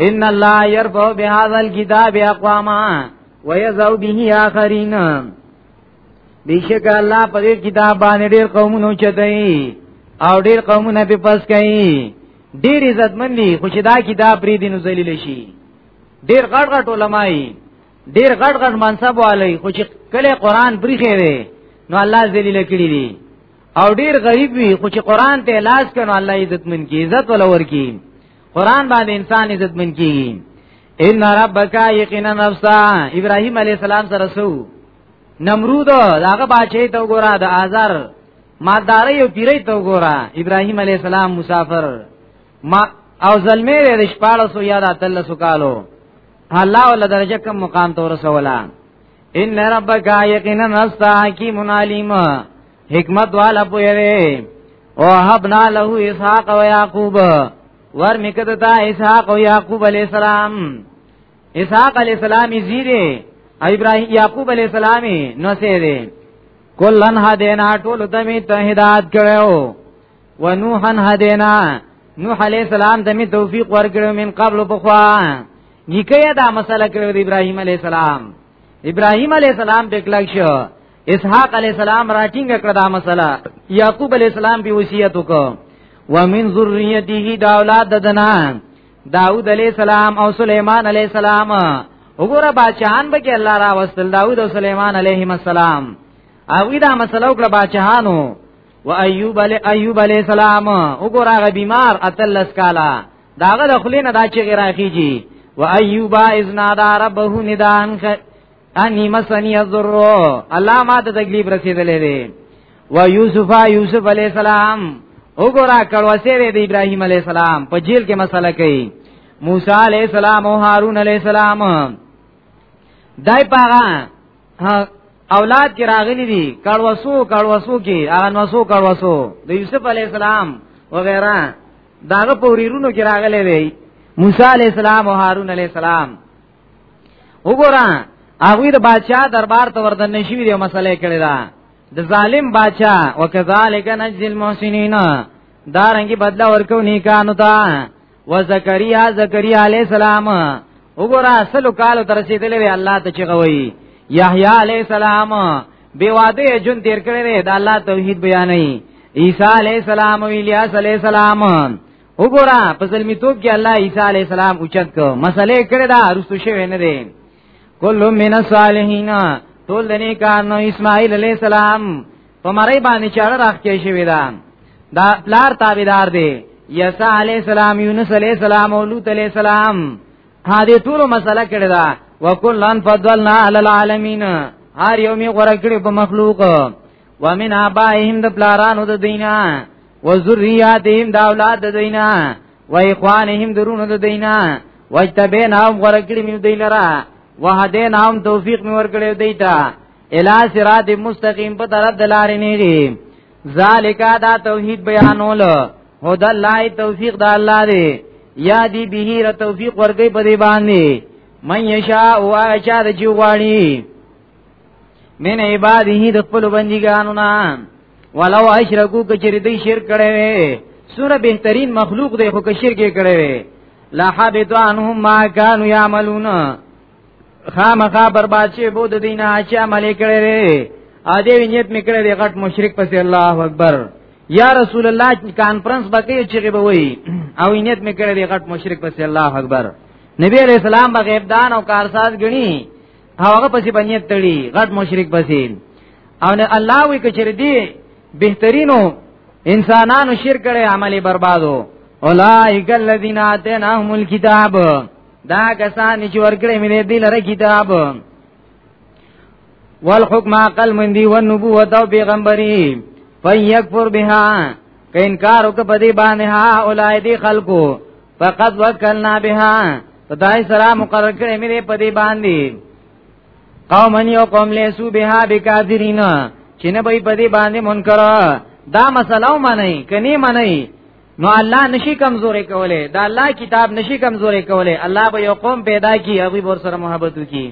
ان الله يرفع بهذا الكتاب اقواما ويذو به اخرين بیشک الله په دې کتاب باندې ډېر قومونه چتای او ډېر قومونه په پس کوي ډېر عزت مندي خو چې دا کتاب پری دینو ذلیل شي ډېر غړ غړ علماي ډیر غټ غټ منصب والی خو چې کله قران بریخې وي نو الله ذلیل کړی دي او ډیر غریب وي خو چې قران ته لاس کړي نو الله عزت من کی عزت ولا ورکی قران باندې انسان عزت من کی ان ربک یقینا نفسا ابراهیم علی السلام سره سو نمرود داغه بچی ته وګوره د آزار مادارې او پیرې ته وګوره ابراهیم علی السلام مسافر ما او زلمې د شپاړسو یا د اتلسو کالو الله ول درجه کم مقام تور سولا ان ربک یقینا رستا حکیم علیم حکمت والا پویری او حبنا له اسحاق و یعقوب ور میکته تا اسحاق او یعقوب علی السلام اسحاق علی السلام زیره ابراهیم یعقوب علی السلام نو سه کلن هدینا ټول دمی ته هدایت کړو ونوحا هدینا نوح علیہ السلام ته می توفیق ورکړو من قبل بخوا نیکه دا مسله کړو د ابراهیم علیہ السلام ابراهیم علیہ السلام په کلک شو اسحاق علیہ السلام راټینګ کړ دا مسله یعقوب علیہ السلام به وصیت وکړو ومن ذریته دا اولاد ددنا داود علیہ السلام او سلیمان علیہ السلام وګوره بچان به کې الله را وستل داود او سلیمان علیهم السلام او دا مسله وکړه بچانو و ایوب علی ایوب علی السلام وګور هغه بیمار اتلس کالا داغه د خلینو دا چې غراخیږي و ایوب اذنا دا ربه ندان انی مسنی الضر الله ما ته تکلیف رسیدلې دی و یوسف یوسف علی السلام وګورا کړوسه دی ابراهیم علی السلام په جیل کې مسله کوي موسی علی السلام او هارون علی السلام دای پاغه اولاد کې راغلي دي کړوسو کړوسو کې هغه نوسو کړوسو د یوسف علی السلام وغیرہ داغه پوریرونو کې راغلي وي موسی علی السلام او هارون علی السلام وګوره هغه د بادشاہ دربار ته وردن نشي ویو مسله کړی دا د ظالم بادشاہ وکذالک نجزی المحسنین دارنګي بدلا ورکو نیکانو ته و زکریا زکریا علی السلام وګوره سلو کالو تر رسیدلې وی الله ته چغوي یحیی علی السلام بی واده جون تیر کړی دی دا الله توحید بیانوي عیسی علی السلام او الیاس علی السلام وګوره په ظلمی توپ کې الله عیسی علی السلام اوچت کو مسئله کړی دا رسو شوی نه دی کل من الصالحین ټول د نیکان نو اسماعیل علی السلام په مړی باندې چاړه راخکې شوی دا دا پلار تابعدار دی یسا علی السلام یونس علی السلام او لوط علی السلام هدي ټول مسله کړه دا وکلن فضلنا علی العالمین هر یو می غره کړی په مخلوق ومن ابائهم د پلارانو د دینه وذریاتهم د اولاد د دینه و اخوانهم درونو د دینا وجتبیناهم ورکړی می دی لرا وهدیناهم توفیق می ورکړی دی تا الی صراط مستقیم په طرف د لارې نیږي ذالکا دا توحید بیانول هدا الله توفیق د الله دی یا دی به را توفیق ورګی په دی باندې من یشاء او اچا د جوړی من عباده د خپل بندګانو نه ولو اشرکو کچری دی شرک کړي وي سوره بهترین مخلوق دی خو کشر کې کړي وي لا حبط عنهم ما كانوا يعملون خامخا برباد شي بود دینه چې عمل کړي وي ا دې نیت میکړه دی غټ مشرک پس الله اکبر یا رسول الله کانفرنس بکې چې به وي او نیت میکړه دی غټ مشرک پس الله اکبر نبی علیہ السلام بغیب دان او کارساز غنی هغه پسې باندې تړي غټ مشرک پسې او نه الله وی کچری دی بهترینو انسانانو شرک کړي عملي بربادو اولائک الذین آتیناهم الکتاب دا کسان چې ورکړې مې دې لره کتاب والحکم عقل من دی والنبوت او پیغمبري فیکفر بها کین کارو کې پدی باندې ها اولای دی خلقو فقط وکلنا بها خدای سره مقرر کړې مې په دې باندې قوم یو قوم لیسو بها بکافرین چې نه به په دې باندې منکر دا مسله ومني کني مني نو الله نشي کمزورې کوله دا الله کتاب نشي کمزورې کوله الله به یو قوم پیدا کی هغه ور سره محبت وکي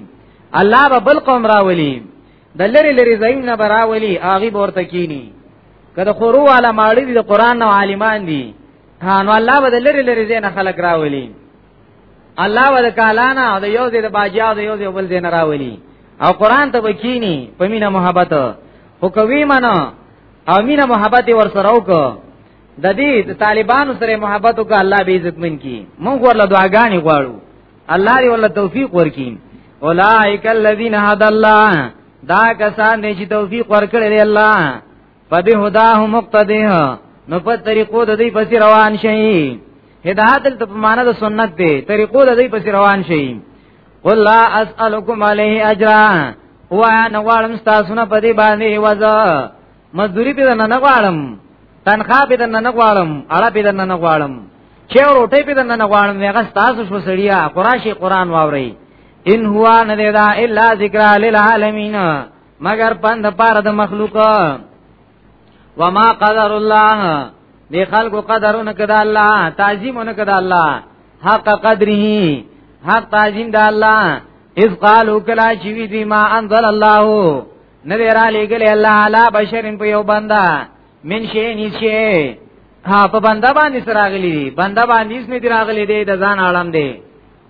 الله به بل قوم راولي د لری لری زین نه براولي هغه ورته کینی کله خورو والا ماړی د قران او عالمان دي ها نو الله به لری لری زین خلق راولي الله ود کالانا د یو دې د باجیا د یو دې بل دې نه راولي او قران ته وکینی په مینا محبت خو کوي منا او مینا محبت ور سره وک د دې د طالبانو سره محبت وک الله به عزت من کی مونږ ورله دعاګانی غواړو الله دې ورله توفیق ورکین اولائک الذین هدى الله دا کسان چې توفیق ورکړي الله فبهداه مقتدیه نو په طریقو د دې پس روان شي هدایت ته په معنا د سنت دی طریقو د دې پس روان شي قل لا اسالکم علیه اجرا هو انا غواړم تاسو نه پدی باندې وځه مزدوری په نه غواړم تنخواه په نه غواړم اړه په نه غواړم چې روټي په نه غواړم هغه تاسو شو سړیا قراشی قران واوري ان هو نه دا الا ذکر للعالمین مگر پند پاره د مخلوق وما قدر الله دی خلق قدرونه کده الله تعظیمونه کده الله حق قدره حق تعظیم د الله اذ قالو کلا چې وی دی ما انزل الله نه را لګل الله علی بشرین په یو بندا من شي نشي ها په بندا باندې سراغلی دی بندا باندې سمې دی راغلی دی د ځان عالم دی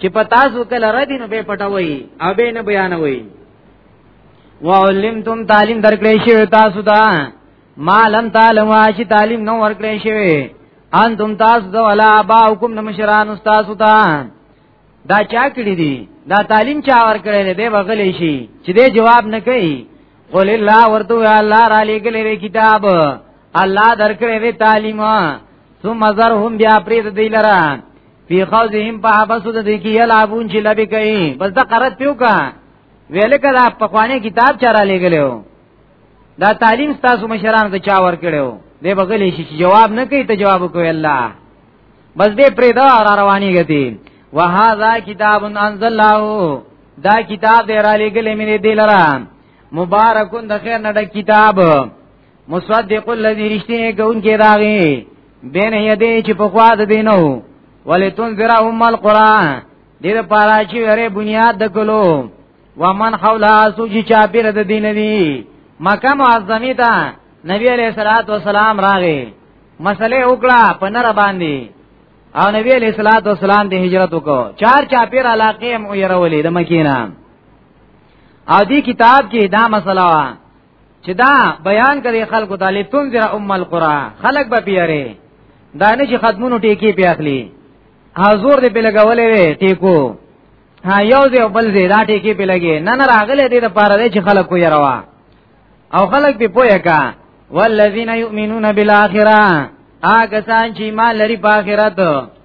چې په تاسو کله ردی نو به پټوي او به نه بیانوي وعلمتم تعلیم درکړې شوی تاسو ته ما لم تعلم چې تعلیم نو ورکړې شوی انتم تاسو ته ولا باوکم د مشران تاسو ته دا چا کړی دي دا تعلیم چا ورکړې دی به غلې شي چې دې جواب نه کوي قول الله ورته الله را لګلې کتاب الله درکړې تعلیم ثم زرهم بیا پرید دی لره فی خوزهم په حبسو د دې کې یلعبون چې لبی کوي بس دا قرات پیو کا ویل کړه په خوانه کتاب چاره لګلو دا تعلیم تاسو مشران ته چا ور کړو دې بغلې شي چې جواب نه کوي ته جواب کوي الله بس دې پرې دا را رواني غتي وهذا کتاب انزلناه دا کتاب دې را لګلې مې دې لرا مبارکون د خیر نډه کتاب مصدق الذي رشتنه کون کې راغی بین یدی چې په خوا د دینو ولې تنذر ام القران دې لپاره چې وره بنیاد د کلو ومن حولا سوجي چا پیر د دین دی مکه معظمی ته نبی علیہ الصلوۃ والسلام راغی مسئله وکړه په نر باندې او نبی علیہ الصلوۃ والسلام د هجرت وکړ چار چا پیر علاقې هم ویرولې د مکینه او دی کتاب کې دا مسله چې دا بیان کړي خلکو ته لتون ذرا ام القرا خلک به پیاره دا نه چې خدمونو ټیکی پی اخلي حضور دې په لګولې وي ټیکو ها یو دې بل دې دا ټیکی په لګي نه نه راغله دې د پاره دې چې خلکو یې روا او خلک به پوهه کا والذین یؤمنون بالآخرة آګه سان چې ایمان لري په آخرت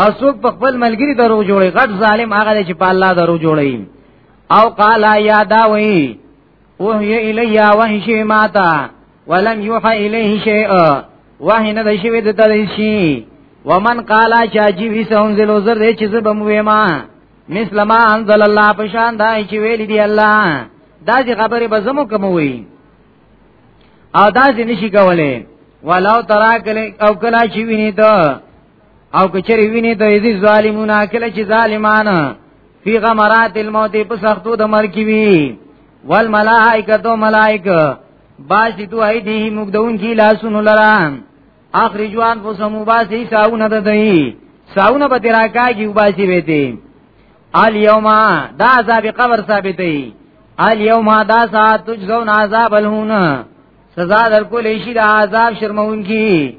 او څوک په خپل ملګری درو جوړي غټ ظالم هغه چې په الله درو جوړي او قال یا دا وی وحی الیا وحی شی ماتا ولم یوحی الیه شیء وحی نه دی شوی د تدشی ومن قال چا جی وی سنزل زر دې چې زب مو ما مثل ما انزل الله پشان دای چې ویل دی الله دا چې خبره به زمو کوم وی او دا چې نشي کوله ولو ترا کله او کلا چې ویني ته او کچری ویني د دې ظالمونه کله چې ظالمان فی غمرات الموت په سختو د مرګ کې وی والملائکه تو ملائکه باسی تو ای دی مقدون کی لاسون لران اخرجوان فسمو باسی ساون د دی ساون به تراکاږي وباسی وته الیوم دا عذاب قبر ثابتې الیوم دا ساعت تجزون عذاب الهون سزا در کولې شي د عذاب شرمون کی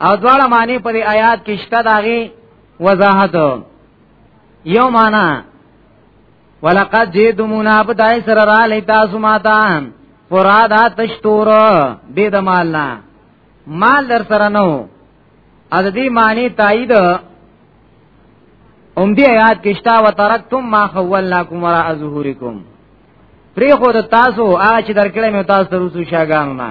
او دواړه معنی په آیات کې شته داغي وضاحت یو معنا ولقد جئتمونا بدای سره را لیتا سماتا فرادا تشتور بی د مال نه مال در سره نو از دې معنی تایید اوم دی آیات کشتا و ترکتم ما خولناکم وراء ظهورکم پری خود تاسو هغه چې درکړې مې تاسو تر اوسه شاګان نه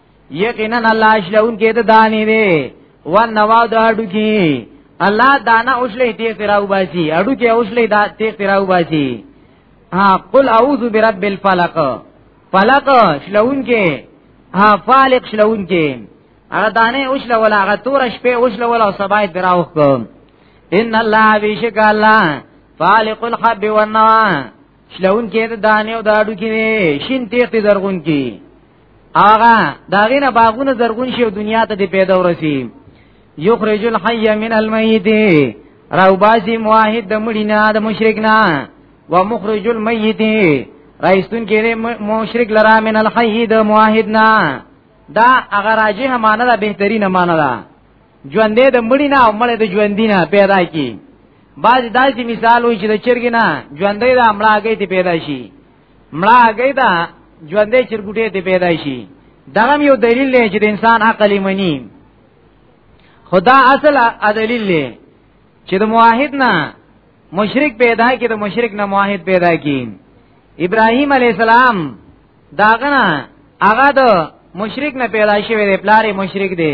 یقینا الله شلون کې د دانې دی و نوا د اډو کې الله دانا اوسلې تی تیراو باسي اډو کې اوسلې دا تی تیراو باسي ها قل اعوذ برب الفلق فلق شلون کې ها فالق شلون کې هغه دانه اوسله ولا هغه تور شپه اوسله ولا سبای دراوخ ان الله بیشک الله فالق الحب والنوا شلون کې د دانه او داډو کې شین تیخت زرغون کې آغا داغه نه باغونه زرغون شي دنیا ته دی پیدا ورسی یخرج الحی من المیت راو بازی موحد د مړی نه د مشرک نه و مخرج المیت رایستون کې مشرک لرا من الحی د موحد نه دا اگر راجه معنا ده بهترینه معنا ده ژوندې د مړی نه او مړ د ژوندې نه پیدا کی باز داسې مثال وي چې د چرګ نه ژوندې د امړاګې ته پیدا شي مړاګې دا ژوندې چرګوټې ته پیدا شي دا یو دلیل دی چې د انسان عقل منی خدا اصل دلیل دی چې د موحد نه مشرک پیدا کی د مشرک نه موحد پیدا کی ابراهیم علی السلام داغه نه هغه د مشرک نه پیدا شوی دی پلار مشرک دی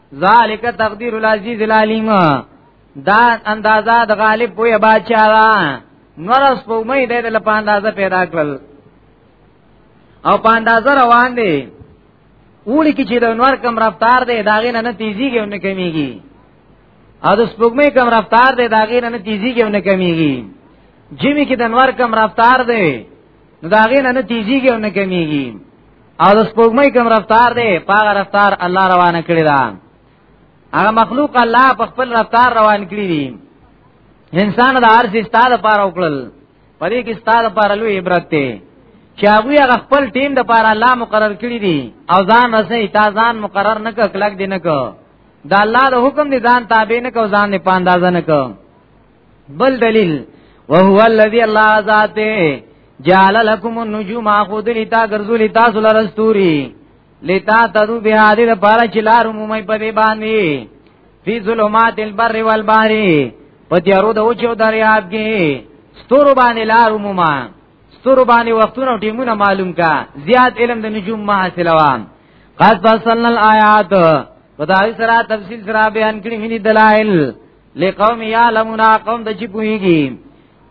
ذالک تقدیر العزیز العلیم دا اندازا د غالب پوی بادشاہ دا نور اس په مې د لپاره اندازه پیدا کړل او په اندازه روان دي اوړي کې چې د نور کم رفتار دی داغې نه نه تیزیږي او نه کمیږي او د سپوږمۍ کم رفتار دی داغې نه نه تیزیږي او نه کمیږي جمی کې د نور کم رفتار دی داغې نه نه تیزیږي او نه کمیږي او د سپوږمۍ کوم رفتار دی پاغه رفتار الله روانه کړی دا هغه مخلوق الله په خپل رفتار روان کړی دی انسان د هر څه ستاده پاره وکړل پدې کې ستاده پاره لوی عبرت دی چې هغه هغه خپل ټیم د پاره الله مقرر کړی دی او ځان رسې تا ځان مقرر نه کړ کلک دی نه کړ دا الله د حکم دی ځان تابع نه کو ځان نه پاندازه نه کو بل دلیل وهو الذی الله ذاته جعل لكم النجوم خود لتا غرزل تاسو لرستوري لتا ترو به هذه لپاره چې لار مومي په دې باندې فی ظلمات البر والبحر په تیارو د اوچو دریاب کې ستور باندې لار مومه ستور باندې وختونه ټیمونه معلوم کا زیات علم د نجوم ما حاصله وان قد فصلنا الآیات خدای سره تفصیل سره بیان کړی مې دلایل لقوم یعلمون قوم د چې پوهیږي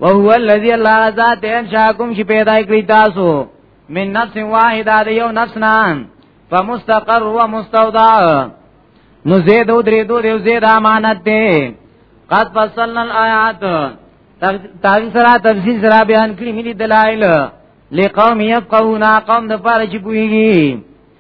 او هو الذی الله ذات انشاکم چې پیدا کړی تاسو من نفس واحده د یو نفس نه فمستقر و مستودع نو زید او درې دوه یو زید امانت دی قد فصلنا الآیات تاوی سره تفصیل سره بیان کړی ملي دلایل لقوم یفقهون قوم د پاره چې پوهیږي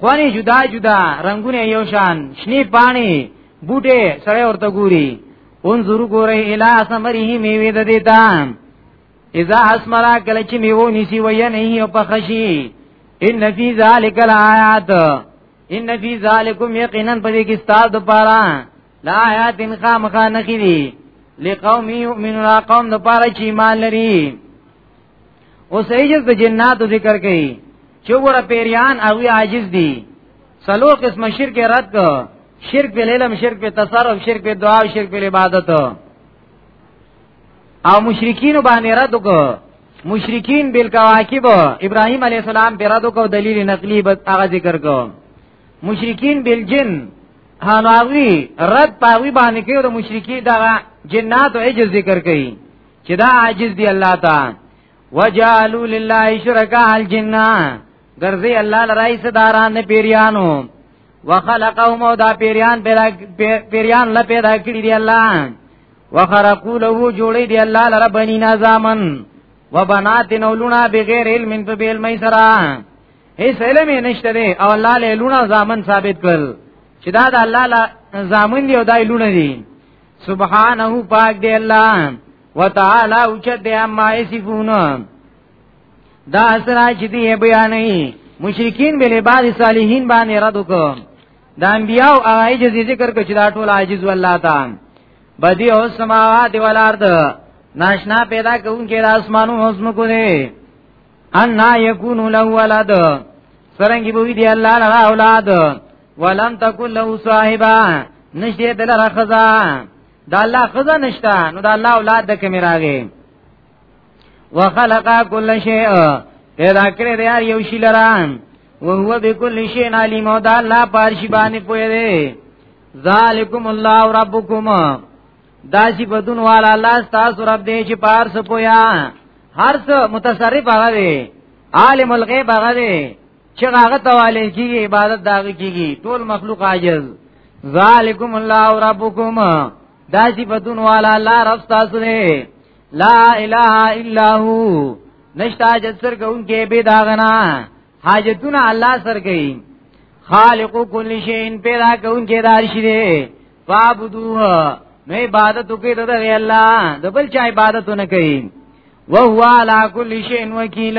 خواني جدا جدا رنگونه یو شان شنی پانی بوټه سره ورته ګوري انظر ګوره الی ثمره میوه د دې تام اذا اسمرا کله چې میو نسی وای نه او پخشی ان فی ذلک الایات ان فی ذلکم یقینا پدې کې ستاسو لپاره لا آیات ان خامخا نخیری لقوم یؤمنون قوم د پاره چې ایمان لري او سیجز د جناتو ذکر کړي چې ګوره پیریان او عاجز دي سلو قسم شرک رد کو شرک په علم شرک په تصرف شرک په دعا شرک په عبادت او مشرکین باندې رد کو مشرکین بل کواکب ابراهیم علی السلام پر رد کو دلیل نقلی بس هغه ذکر کو مشرکین بل جن هانوی رد پاوی باندې کې د مشرکی دغه جنات او عجز ذکر کړي چې دا عاجز دی الله تا وجالو لله شرکا الجنہ ګرځي الله لرای صداران نه پیریانو وخلقهم دا پیریان پیدا پیریان لا پیدا کړی دی الله وخرقو له جوړی دی الله لره بنی نظامن وبنات نولونا بغیر علم په بیل مې سره هیڅ علم یې نشته دی او الله له لونا ځامن ثابت کړل چې دا د الله ځامن دی او دای لونه دی سبحانه پاک دی الله وتعالى او چې د ما یصفون دا سره چې دی بیانې مشرکین به لباد صالحین باندې رد وکم د انبیاء او عاجز ذکر کړه چې دا ټول عاجز والله تعالی بدی او سماوات والارض ناشنا پیدا کوونکې د اسمانو حسن کو دی ان یکون له ولد سرنګي بوی دی الله لرا اولاد ولم تکل له صاحبہ نشته دل رخزا دا الله خزا نشتا نو دا الله اولاد د کمی راغی وخلق كل شيء پیدا کړی دی هر یو شی لران او هو بكل شيء علیم او دا الله پارشی باندې پوی دی ذالکم الله ربکم دا چې بدون والا الله تاسو رب دې چې پار سپویا هر څه متصرف هغه دی عالم الغیب هغه دی چې هغه تواله کیږي عبادت داږي کیږي ټول مخلوق عاجز ذالکم الله ربکم دا صفاتون والا الله رب تاسو نه لا اله الا هو نشتا حاجت سر کوونکې به داغنا حاجتونه الله سر کوي خالق کل شین پیدا کوونکې دار شي دی فعبدوه نو عبادت کوي د الله د بل چا عبادت نه کوي وهو علا کل شین وکیل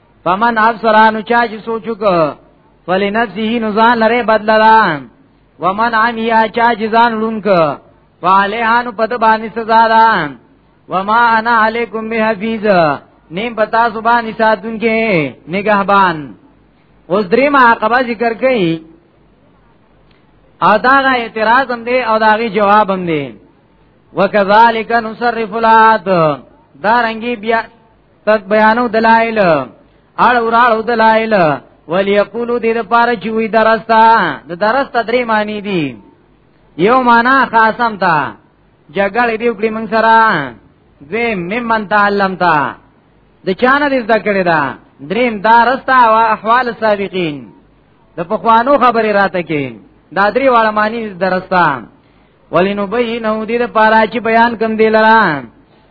فمن ابصر نو چا چې سوچو کو فلنفسه نو ځان لري بدللا ومن عمي چا چې ځان لونک فعليها نو پد باندې سزا ده وما انا عليكم بحفيظ نیم پتا سبحان ساتون کې نگهبان اوس درې ما عقبه ذکر کړي او دا غا اعتراض هم دی او دا غي جواب هم دی وکذالک نصرف الات دا رنګي بیا تک بیانو دلائل اړ وراړو دلائل وليقولو دې لپاره چې وي درستا د درستا درې معنی دي یو معنا خاصم تا جګړې دی وکړي موږ سره دوی ممن تعلم تا د چانه دې زده کړې دا دریم دارستا او احوال سابقین د پخوانو خبرې راته کې دا درې واړه معنی درستا ولینبینه دې لپاره چې بیان کم دی لران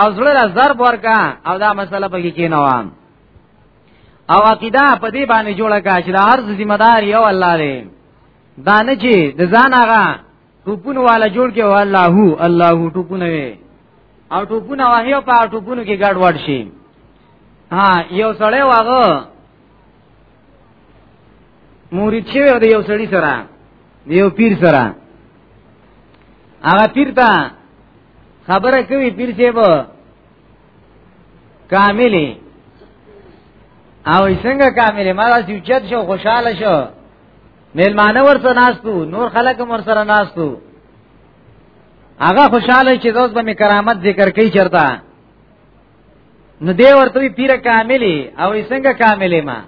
او زړه له ضرب ورکا او دا مسله پکې کینوام او عقیده په دې باندې جوړه کا چې د هر ذمہ دار یو الله دی دا نه چې د ځان هغه ټوپونه والا جوړ کې او الله هو الله هو ټوپونه وي او ټوپونه وهي او په ټوپونو کې ګډ وډ شي ها یو سړی واغه مورید شوی دی یو سړی سره دیو پیر سره هغه پیر ته خبره کوي پیر چې به کاملې او څنګه کاملې ما داسې چت شو خوشاله شو میلمانه ورته ناستو نور خلک هم ورسره ناستو هغه خوشاله چې زوس به می کرامت ذکر کوي چرته نو دی ورته پیر کاملی او څنګه کاملی ما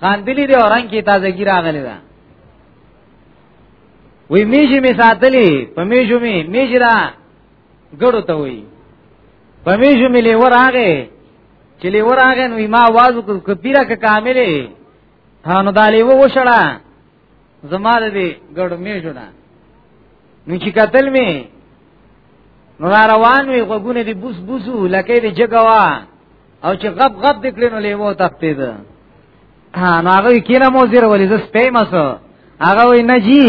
خاندلی دی اوران کی تازه گیر اغلی دا وی میجی می ساتلی په میجو می میجی را ګړو ته وی په میجو می لیور آغه چې لیور آغه نو ما आवाज کو پیرا ک کاملی هانو دا لیو وشړه زما دې ګړو میجو نه نو چې قتل می نو روان وي غوګونه دي بوس بوسو لکه دې جګوا او چې غب غب دکړي نو لیوو تختید ها نو هغه کینه مو زیر ولې زس پیمس هغه وی نه جی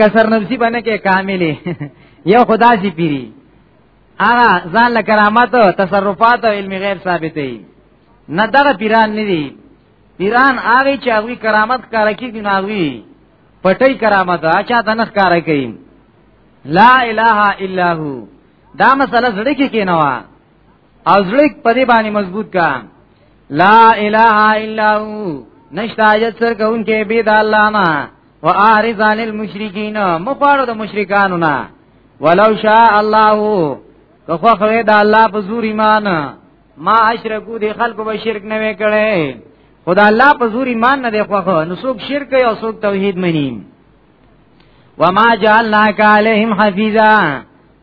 کسر نفسی باندې کې کاملې یو خدا سي پیری هغه ځان له کرامت او تصرفات او علم غیب ثابتې نه دغه پیران نه دي پیران هغه چې هغه کرامت کار کوي ګناوي پټي کرامت اچا تنخ کار کوي لا اله الا هو دا مسله زړه کې کینوا او زړه په دې باندې مضبوط کا لا اله الا هو نشتا حاجت سر کوونکې به د الله نه و اعرض عن المشرکین مخواړو د مشرکانو نه ولو شاء الله که خو خو د الله په زور ایمان ما اشرکو دي خلق به شرک نه وکړي خدا الله په زور ایمان نه دی خوخه نو څوک شرک او څوک توحید منی وما جعلناک علیهم حفیظا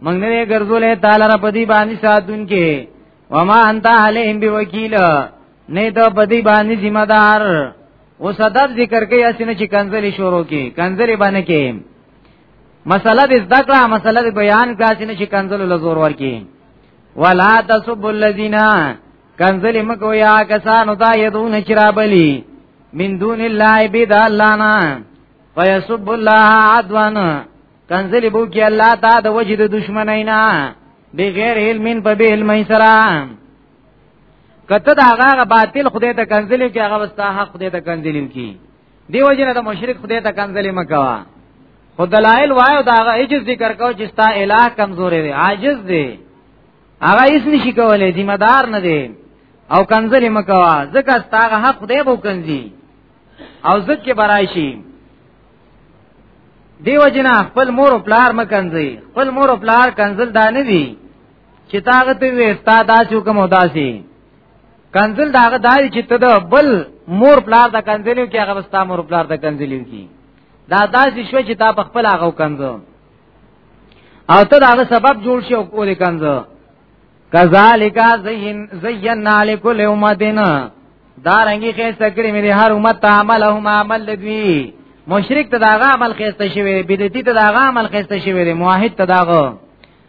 موږ نه ګرځولې تعالی را پدی باندې ساتونکې وما انت علیهم بوکیل نه ته پدی باندې ذمہ دار او صدب ذکر کوي اسنه چې کنزلی شروع کی کنزلی باندې کې مسله د ذکر مسله د بیان کاسنه چې کنزل لزور ورکی ولا تسب الذين کنزل مکو یا کسانو تا یدون چرابلی من دون الله بيد الله نه فیسب الله عدوان کنزل بو کی الله تا د وجه د دشمنینا بغیر علم په به علم سره کته دا هغه باطل خدای ته کنزل کی هغه وستا حق خدای ته کنزل کی دیو جن د مشرک خدای ته کنځلې مکوا خو دلایل وایو دا هغه عجز ذکر کو چې ستا الہ کمزورې دی عاجز دی هغه هیڅ نشي کولای ذمہ دار نه دی او کنځلې مکوا ځکه ستا هغه حق خدای به کنځي او ځکه برایشي دیو جن خپل مور او پلار مکنځي خپل مور او پلار کنځل دانه دي چې تاغه ته وې ستا دا چوکم وداسي کنزل دا هغه دای چې ته د بل مور پلار د کنزلیو کې هغه وستا مور پلار د کنزلیو کې دا داسې شو چې تا په خپل هغه کنزو او ته دا هغه سبب جوړ شو او دې کنزو کذالک زین زینا لکل امتنا دا رنگی خیست کری میری هر امت تا عمل هم عمل دوی مشرک تا داغا عمل خیست شوی بدتی تا داغا عمل خیست شوی موحد تا داغا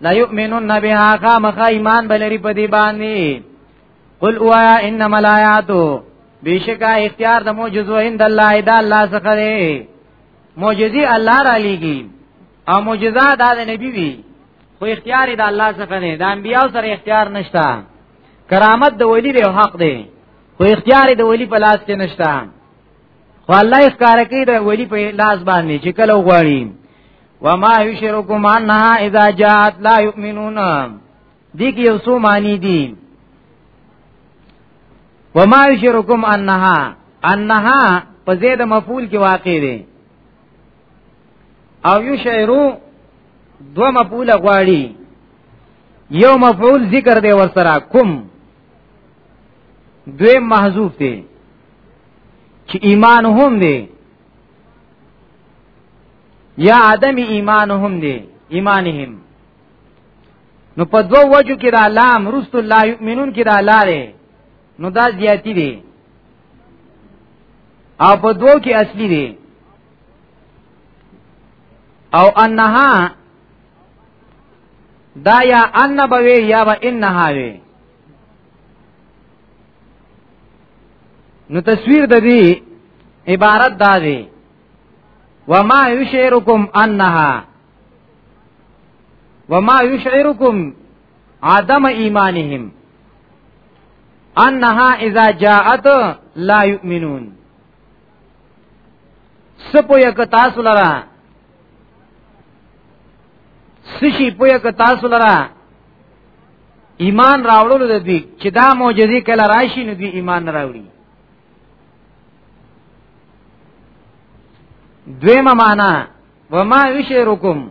لا یؤمنون بها خامخ ایمان بلری په دی باندې قل اوایا انما الایاتو بیشکا اختیار د معجزو عند الله اذا الله څخه دی معجزي الله را لېږي او معجزه دا د نبی وی خو اختیار د الله څخه نه د انبیاء سره اختیار نشته کرامت د ولی دی حق دی خو اختیار د ولی په لاس کې نشته خو الله اختیار کوي د ولی په لاس باندې چې کله وغواړي وما یشرکم انها اذا جاءت لا یؤمنون دې کې یو څو معنی دي وما یشرکم انها انها په زید مفعول کې واقع دي او یشعرو دو مفعول غواړي یو مفعول ذکر دی ورسره کوم دوی محذوف دی چې ایمان هم دی یا عدم ایمانهم دی ایمانهم نو په دوو وجو کې دا لام رست لا یؤمنون کې دا لاره نو دا زیاتی دی او په دوو کې اصلي دی او انها دا یا ان بوي یا و انها وي نو تصویر د دې عبارت دا دی وما یشعرکم انها وما یشعرکم عدم ایمانهم انها اذا جاءت لا یؤمنون سپو یک تاسو لرا سشي پو یک تاسو لرا ایمان راوړل د دوی چې دا معجزې کله راشي نو دوی ایمان راوړي دویمه معنا وما یشرکم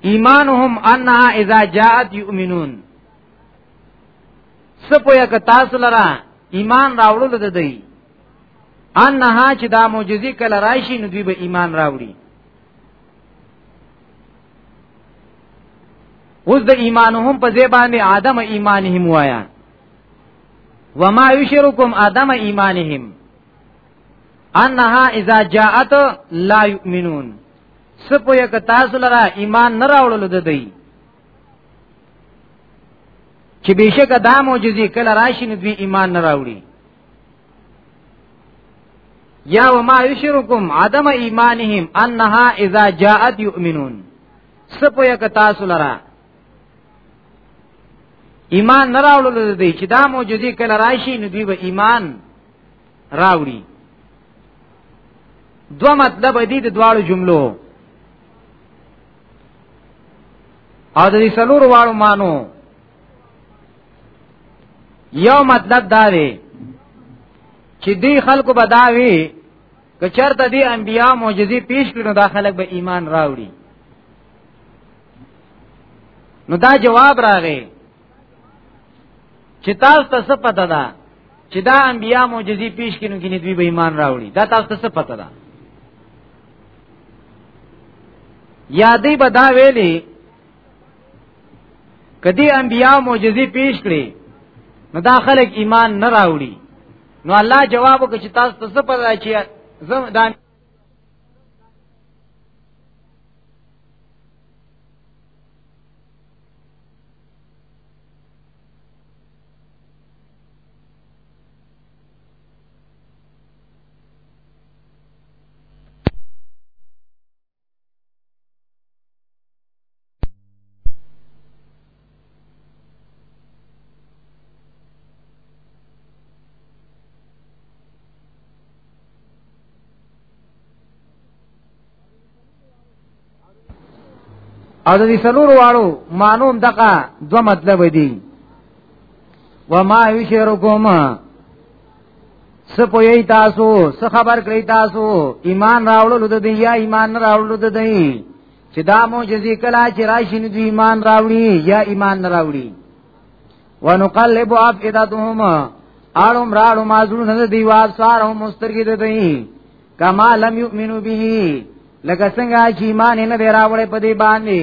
ایمانهم انها اذا جاءت یؤمنون سپویا ک تاسو لرا ایمان راوړل د دی انها چې دا معجزې کله راشي نو دوی به ایمان راوړي اوس د ایمانهم په ځای باندې عدم ایمانهم وایا وما یشرکم عدم ایمانهم انها اذا جاءت لا یؤمنون سپو یک تاسو لرا ایمان نه راوړل د دی چې بشک دا معجزې کله راشي نو دوی ایمان نه راوړي یا وما یشرکم عدم ایمانهم انها اذا جاءت یؤمنون سپو یک تاسو لرا ایمان نه راوړل دي چې دا معجزې کله راشي نو دوی به ایمان راوړي دو مطلب دي د دواړو جملو او د دې سلور واړو مانو یو مطلب دا دی چې دی خلکو بداوی که چرته دی انبیا معجزې پیش کړي نو دا خلک به ایمان راوړي نو دا جواب راغی چې تاسو ته څه پته ده چې دا انبیا معجزې پیش کړي نو کې دوی به ایمان راوړي دا تاسو ته څه پته ده یادې به دا ویلي کدی انبیا معجزې پیش کړي نو دا خلک ایمان نه راوړي نو الله جواب وکړي چې تاسو ته څه پته چې زم دا او د دې سلور واړو مانوم دغه دو مطلب دی وما یشرکوما سپوی تاسو س خبر کړی تاسو ایمان راوړل د دی یا ایمان راوړل د دی چې دا معجزې کلا چې راشي نو ایمان راوړي یا ایمان راوړي ونقلب افئدتهم اړم راړو مازونو نه دی وابصار هم مسترګې د دی کما لم یؤمنو به لکه څنګه چې ایمان نه دی راوړی په دی باندې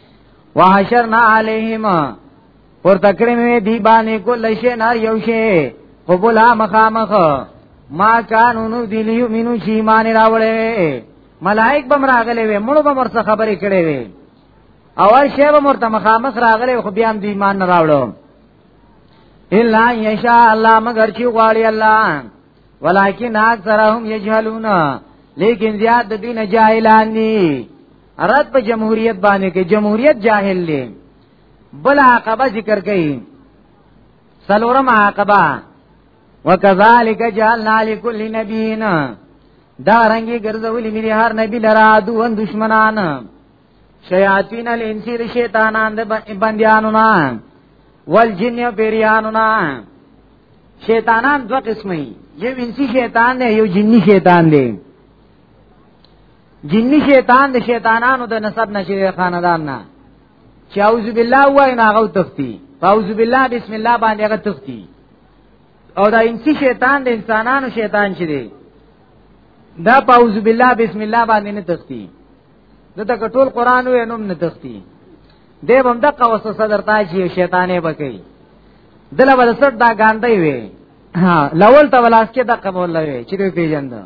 وحشرنا علیهم پر تکړه مې دی باندې کول شي نار یو شي قبول مخامخ ما کانونو دی لیو مینو شي مان راوړې ملائک بم راغلې وې مړو بم ورڅ خبرې کړې وې اول شی بم ورته مخامخ راغلې خو بیا هم دی مان نه راوړو الا یشا الله مگر چې غواړي الله ولکن اکثرهم یجهلون لیکن زیاد د دین جاهلان دي رد په جمهوریت باندې کې جمهوریت جاهل دی بل عقبه ذکر کړي سلورم عقبه وکذالک جعلنا لكل نبینا دا رنگی ګرځولې مې هر نبی لرا دوه دشمنان شیاطین الانسیر شیطانان د بندیانو نه والجن او پیریانو نه شیطانان دوه قسمه یو انسی شیطان دی یو جنی شیطان دی جنی شیطان د شیطانانو د نسب نشوي خاندان نه چې اعوذ بالله وای نه غو تختی اعوذ بالله بسم الله باندې غو تختی او دا انسی شیطان د انسانانو شیطان چي دی دا اعوذ بالله بسم الله باندې نه تختی دا ته ټول قران وې نوم نه تختی دی هم د قوس صدر تاج شیطانې بکې دله ولسټ دا ګاندې وې ها لول ته ولاس کې د قبول لوي چې پیژندل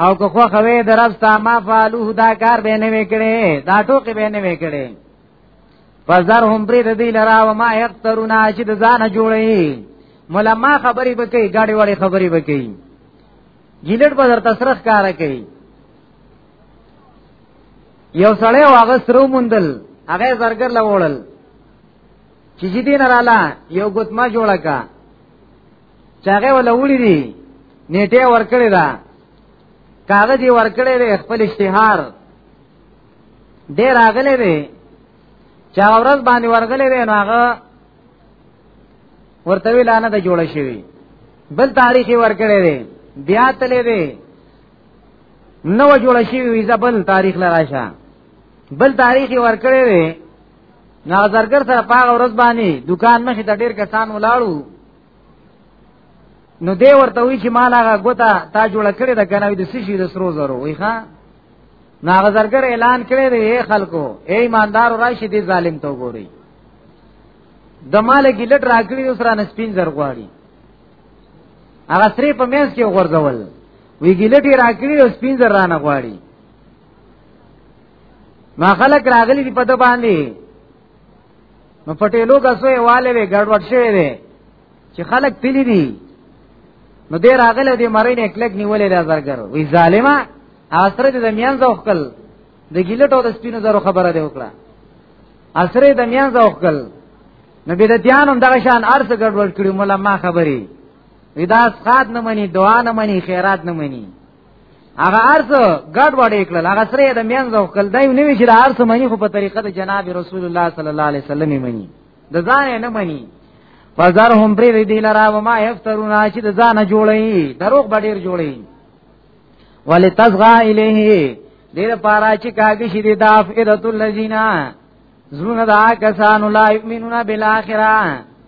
او که خو خوي درستا ما فعلوه دا کار به نه وکړي دا ټوکی به نه وکړي فزر هم پرې د دې لرا و ما یقترون چې د ځان جوړي ملما خبرې وکي گاډي وړي خبرې وکي جیلټ په در تصرف کار کوي یو سړی واغ سرو مندل هغه زرګر لوړل چې دې نه رااله یو ګوتما جوړه کا چې هغه ولا وړي دي نیټه ورکړی دا کاغذ یې ورکړی دی خپل اشتهار ډیر راغلی دی چا ورځ باندې ورغلی دی نو هغه ورته ویلانه د جوړ شوی بل تاریخ یې ورکړی دی بیا تللی دی نو جوړ شوی ویزه بل تاریخ لراشه بل تاریخ یې ورکړی دی نازرګر سره پاغه ورځ باندې دکان مخې ته ډیر کسان ولاړو نو دی ورته وی چې مال هغه ګوتا تا جوړ کړی د کنه د سشي د سرو زرو وی ښا ناغزرګر اعلان کړی دی خلکو اے ایماندار راشي دی ظالم ته وګوري د مال ګلټ راکړي اوس را نسپین زر غواړي هغه سری په مینس کې غورځول وی ګلټي راکړي او سپین زر رانه غواړي ما خلک راغلي په د باندې نو پټېلو کسوې والے وې ګډوډ شوی دی چې خلک تللی دي نو دې راغله دې مرین اکلک نیولې دا زرګر وی ظالما اسره دې میان ځوخکل د ګیلټو د سپینو زرو خبره دې وکړه اسره دې میان ځوخکل نو به د دیانم دغه شان ارس ګډوډ کړی مولا ما خبري ودا سخات نه مني دعا نه مني خیرات نه مني هغه ارث ګډ وډې کړل هغه سره د مین زو کول دای نو وی چې د ارث منی خو په طریقه د جناب رسول الله صلی الله علیه وسلم منی د ځان نه منی فزر هم پری دی لرا و ما یفترون چې د ځان جوړی دروغ بډیر جوړی ولی تزغا الیه دیر پارا چې کاږي شې د افئدۃ الذین زونه دا کسانو لا یؤمنون بالآخرہ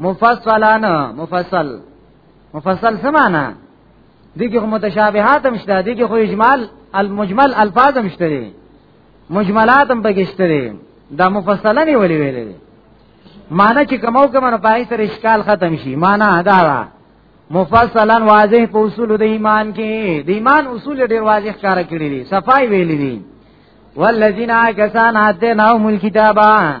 مفصلان مفصل مفصل سمانا دغه خو متشابهات هم شته دغه خو اجمال المجمل الفاظ هم شته دي مجملات هم پکې شته دي دا مفصلان ویلې ویلې دي معنی چې کومو کومه نه پای سره اشکال ختم شي معنی ادا را مفصلا واضح په اصول د ایمان کې د ایمان اصول ډیر واضح کار کړی دي صفای ویلې دي والذین کسان اتناهم الکتابا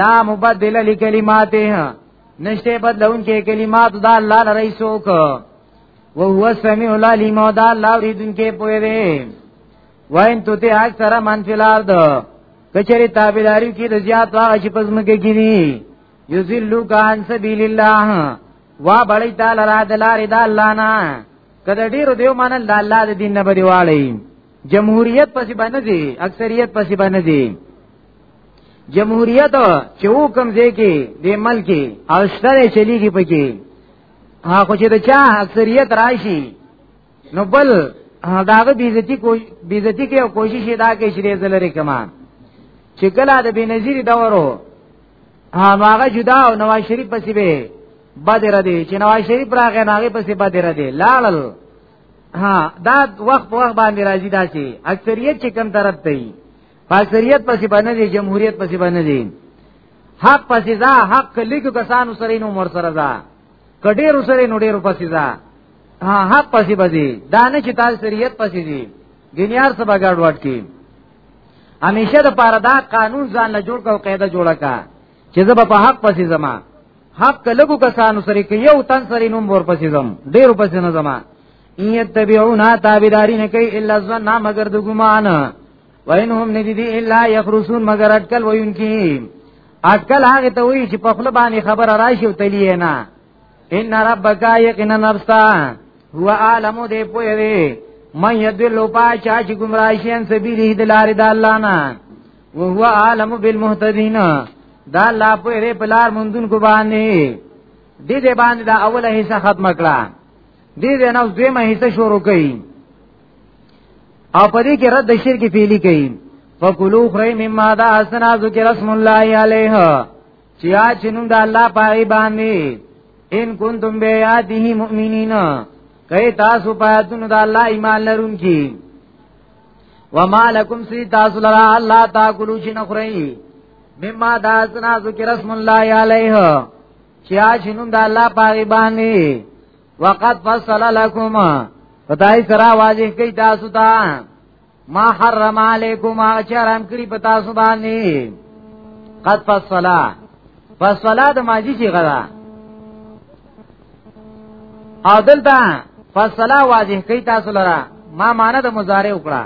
لا مبدل لکلماته نشته بدلون کې کلمات دا الله لری سوک او هو سميع العليم او دا الله وريدون کې پوي وي وین تو ته اکثر من فلار دو کچری تابعداري کې د زیات واغ چې پزمکه کړي یذلوا کان سبیل الله وا بړی تعالی را د لارې د الله نه کله ډیر دیو مان د الله د دین نه بری واړی جمهوریت پسې باندې اکثریت پسې باندې جمهوریت چې حکم دی کې د ملک او ستره چلیږي پکې هغه چې د چا اکثریت راشي نو بل داغه بیزتی کو بیزتی کې کوشش ادا کې شری زلری کما چې کله د بنظیر دورو هغه جدا او نواز شریف پسې به بدر دی چې نواز شریف راغی ناغه پسې بدر دی لالل ها دا وخت په وخت باندې راځي داسي اکثریت چې کم طرف ته پاسریت پسې باندې دی جمهوریت پسې باندې دی حق پسې دا حق لیکو کسانو سره نو مر سره دا کډیر سره نو ډیر پسې دا ها حق پسې باندې دا نه چې تاسو شریعت پسې دی ګنیار سبا ګډ وډ کی همیشه د پاره دا قانون ځان له جوړ کو قاعده جوړه کا چې زه په حق پسې زما حق لګو کسانو سره کې یو تن سره نوم ور پسې زم ډیر پسې نه زما ان یتبعون تابعدارین کوي الا ظن مگر د ګمان وینهم ندی الا یخرسون مگر اٹکل وینکی اٹکل هغه ته وی چې په خپل باندې خبر راشي او تلی نه ان ربک یقینا نفسا هو عالم دې پوی دی من یدل پا چا چې گمراهین سبیلی د لارې د الله نه او هو عالم بالمهتدین دا الله پوی دی په لار مندون کو باندې دې دې باندې دا اوله حصہ ختم کړه دې دې نو دویمه حصہ شروع کړي او په دې کې رد شرک فعلی کوي فکلو خری مما دا حسنا ذکر اسم الله علیه چې یا چنو د الله پای باندې ان کنتم بیاته مؤمنین کئ تاسو پاتونو د الله ایمان لرونکي وما لکم سی تاسو لرا الله تاکلو چې نخری مما دا حسنا ذکر اسم الله علیه چې یا چنو د الله پای باندې وقد فصل لكم پتاي سرا واضح کوي تاسو ته ما حرم علیکم اچرم کړی پتا سو باندې قد فصل فصل د ماضی چې غدا او دلته فصل واضح کوي تاسو لرا ما معنا د مضارع وکړه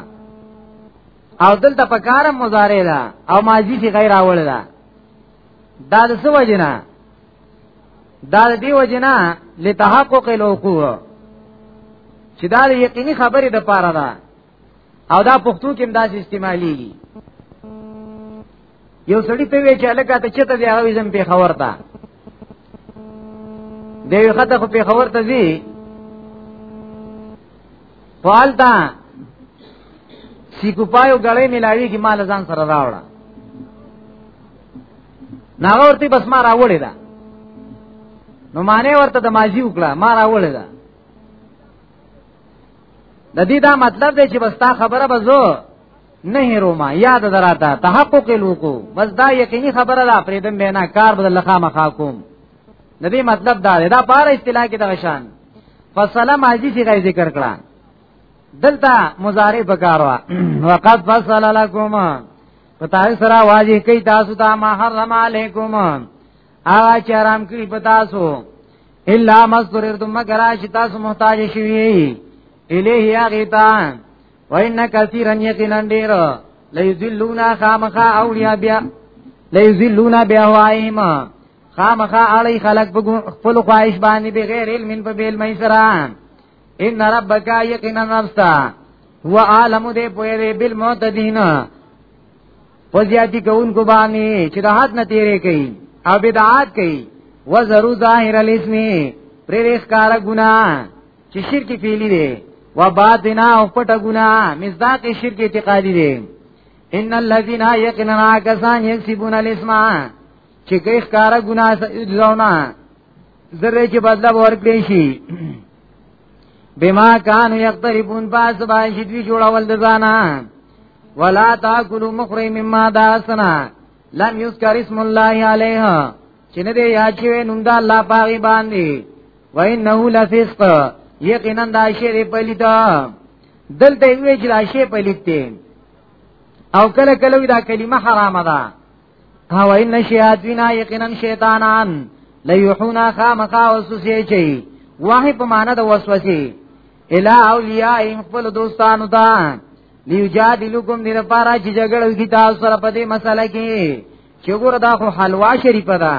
او دلته په کارم مضارع ده او ماضی چې غیر اول ده دا د څه وجنه دا دی وجنا لتحقق الوقوع چې دا یقیني خبره د پاره ده او دا پښتو کې انداز استعمالي یو سړی ته وی چې الګا ته چته دی هغه زم په خبر تا دی خطه خو په خبر ته زی فالتا سیکو پایو غړې ملاوي کې مال ځان سره راوړه ناغه ورته بس ما راوړی دا نو معنی ورته د ماضی وکړه ما راوړی دا د دې دا مطلب دی چې بس تا خبره بزو نه روما یاد دراته تحقق لوکو بس دا یقیني خبره ده پرېدم بینا کار بدل خامه خاکوم د دې مطلب دا دی دا پاره اصطلاح کې د شان فصله ماضی څخه ذکر کړه دلته مضارع بکاروا وقد فصل لكم پتا سره واځي کوي تاسو ته ما حرم علیکم اوا چې آرام کړی پتا سو الا مسترر تم مگر چې تاسو محتاج شوی الیه یا غیتا وان کثیرا یقینا ډیر لیذلونا خامخا اولیاء بیا لیذلونا بیا وایما خامخا علی خلق په خپل خواهش باندې بغیر علم په بیل مې سره ان ربک یقینا نفسا هو عالم دې پوهې دې بالمعتدین پوزیاتی کون کو باندې چې د حد نه تیرې کوي او بدعات کوي وزرو ظاهر الاسم پرې ښکار ګنا چې شرک پیلی دی و باطنا او پټ ګنا مزداق شرک اعتقادي دی ان الذين يقننا كسان يكسبون الاسم چې کوي ښکار ګنا ځونه زره چې بدلا ورکړي شي بما کان یقتربون باس باندې چې دوی جوړول د ځانا ولا تاکلوا مخری مما داسنا لم یذکر اسم الله علیها چې نه دی یاد شوی نوم د الله پاغي باندې وانه لفسق یقینا دا شی دی پلیتا دلته وی چې دا شی پلیته او کله کله دا کلمه حرامه ده او ان شیاطین یقینا شیطانان لیحونا خامخا وسوسه چي وحی په معنا د وسوسه الا اولیاء خپل دوستانو ته لیجادلکم دیر پارا چې جګړه کی تاسو سره په دې مسله کې چې ګور دا خو حلوا شریفه ده